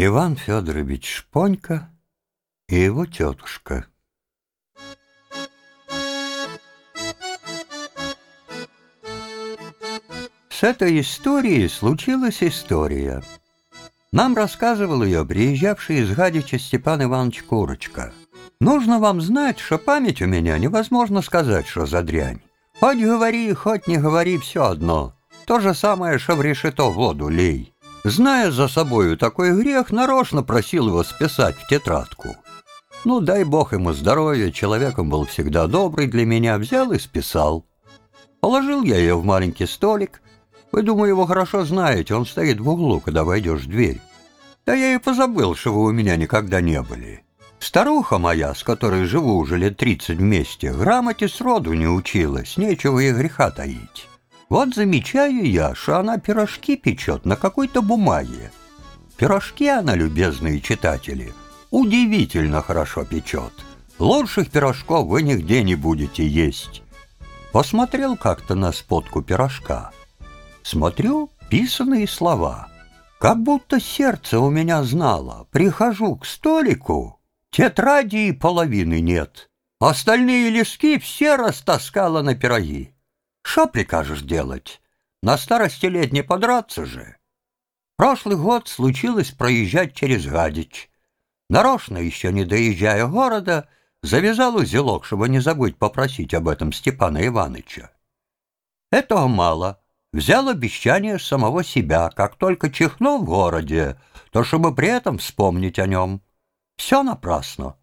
Иван Федорович Шпонька и его тетушка. С этой историей случилась история. Нам рассказывал ее приезжавший из Гадича Степан Иванович Курочка. Нужно вам знать, что память у меня невозможно сказать, что за дрянь. Хоть говори, хоть не говори, все одно. То же самое, что в решето воду лей. Зная за собою такой грех, нарочно просил его списать в тетрадку. Ну, дай бог ему здоровья, человеком был всегда добрый для меня, взял и списал. Положил я ее в маленький столик. Вы, думаю, его хорошо знаете, он стоит в углу, когда войдешь в дверь. Да я и позабыл, что вы у меня никогда не были. Старуха моя, с которой живу уже лет тридцать вместе, грамоте сроду не училась, нечего и греха таить. Вот замечаю я, что она пирожки печет на какой-то бумаге. Пирожки она, любезные читатели, удивительно хорошо печет. Лучших пирожков вы нигде не будете есть. Посмотрел как-то на спотку пирожка. Смотрю, писанные слова. Как будто сердце у меня знало. Прихожу к столику, тетради и половины нет. Остальные листки все растаскала на пироги. Что прикажешь делать? На старости лет не подраться же. Прошлый год случилось проезжать через Гадич. Нарочно, еще не доезжая города, завязал узелок, чтобы не забыть попросить об этом Степана Ивановича. Этого мало. Взял обещание самого себя, как только чихну в городе, то чтобы при этом вспомнить о нем. Все напрасно.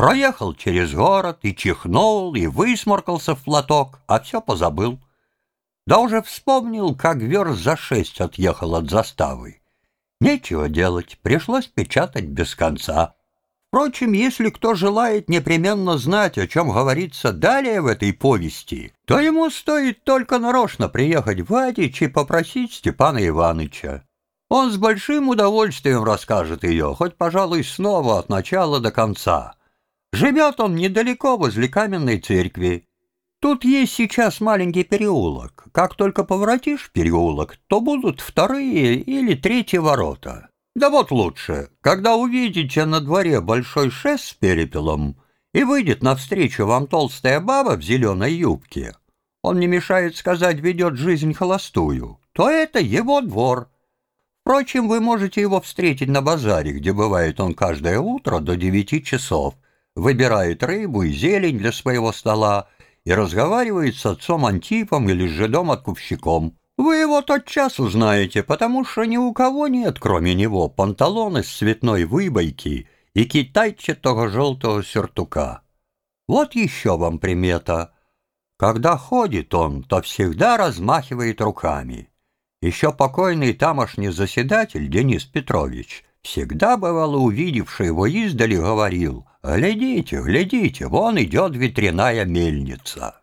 Проехал через город и чихнул, и высморкался в платок, а все позабыл. Да уже вспомнил, как верст за шесть отъехал от заставы. Нечего делать, пришлось печатать без конца. Впрочем, если кто желает непременно знать, о чем говорится далее в этой повести, то ему стоит только нарочно приехать в Адич и попросить Степана Ивановича. Он с большим удовольствием расскажет ее, хоть, пожалуй, снова от начала до конца. Живет он недалеко возле каменной церкви. Тут есть сейчас маленький переулок. Как только поворотишь переулок, то будут вторые или третьи ворота. Да вот лучше, когда увидите на дворе большой шест с перепелом, и выйдет навстречу вам толстая баба в зеленой юбке, он не мешает сказать, ведет жизнь холостую, то это его двор. Впрочем, вы можете его встретить на базаре, где бывает он каждое утро до девяти часов, выбирает рыбу и зелень для своего стола и разговаривает с отцом Антипом или с жидом-откупщиком. Вы его тотчас узнаете, потому что ни у кого нет, кроме него, панталон из цветной выбойки и китайчатого желтого сюртука. Вот еще вам примета. Когда ходит он, то всегда размахивает руками. Еще покойный тамошний заседатель Денис Петрович всегда, бывало, увидевший его издали, говорил — «Глядите, глядите, вон идет ветряная мельница».